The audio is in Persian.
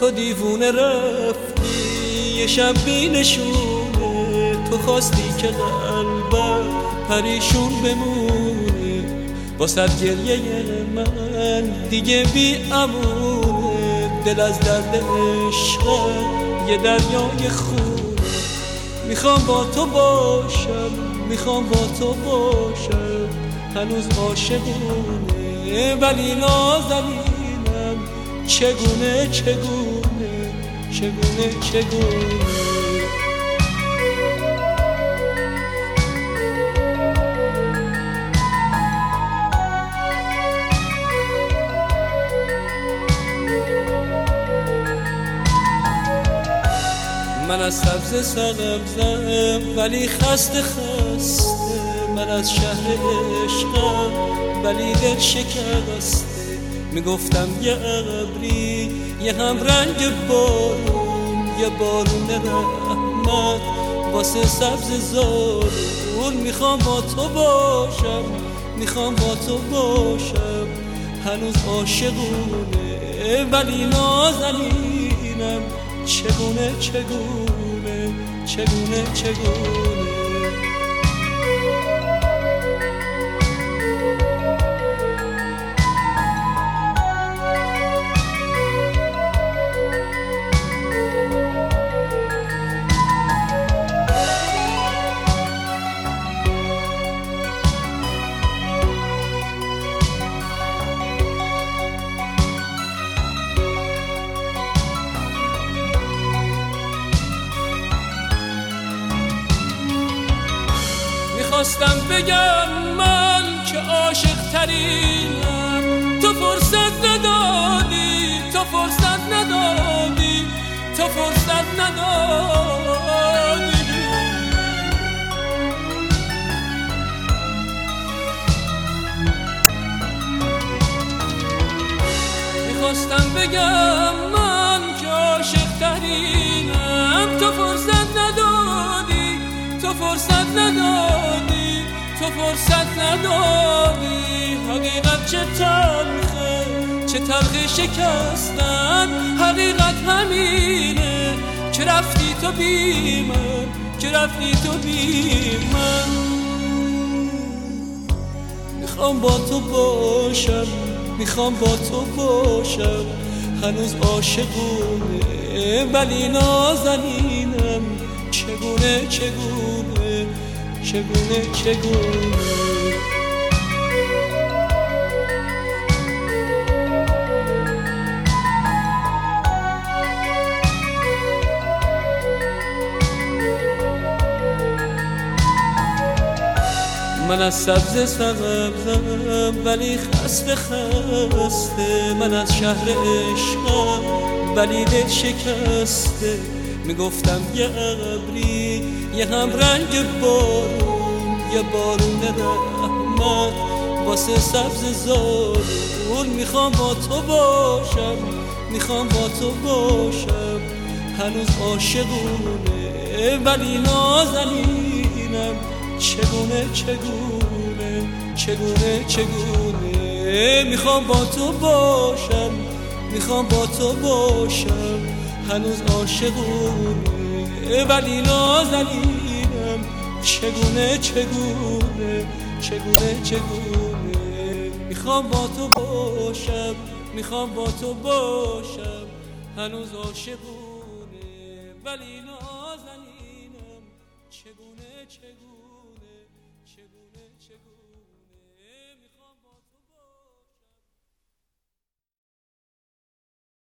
تو دیوونه رفتی یه شب بینشونه تو خواستی که قلبم پریشون بمونه. واسد گریه من دیگه بی امونه. دل از درد عشق یه دریای خونه. می‌خوام با تو باشم می‌خوام با تو باشم. هنوز عاشقونه ولی نازنینم چگونه چگونه چگونه چگونه؟ من از سبز سبزم ولی خسته خسته. من از شهر عشقم ولی دل شکسته می‌گفتم یه ابری یه هم رنگ بارون یه بارون رحمت واسه سبز زارون. می‌خوام با تو باشم می‌خوام با تو باشم. هنوز عاشقونه ولی نازنینم. چگونه چگونه چگونه چگونه؟ می‌خواستم بگم من که عاشق ترینم. تو فرصت ندادی تو فرصت ندادی تو فرصت ندادی. می‌خواستم بگم من که عاشق ترینم. تو فرصت ندادی تو فرصت ندادی. تو فرصت ندادی حقیقت چه تلخه چه تلخی شکستن. حقیقت همینه که رفتی تو بی من که رفتی تو بی من می‌خوام با تو باشم می‌خوام با تو باشم. هنوز عاشقونه ولی نازنینم. چگونه چگونه؟ چگونه چگونه؟ من از سبز سبزم ولی خسته خسته. من از شهر عشقم ولی دل شکسته. می‌گفتم یه ابری یه هم رنگ بارون یه بارون رحمت واسه سبز زارون. می‌خوام با تو باشم می‌خوام با تو باشم. هنوز عاشقونه ولی نازنینم. چگونه چگونه چگونه چگونه؟ می‌خوام با تو باشم می‌خوام با تو باشم. هنوز عاشقونه ولی نازنینم چگونه چگونه چگونه چگونه؟ می‌خوام با تو باشم می‌خوام با تو باشم هنوز عاشقونه ولی نازنینم چگونه چگونه چگونه چگونه؟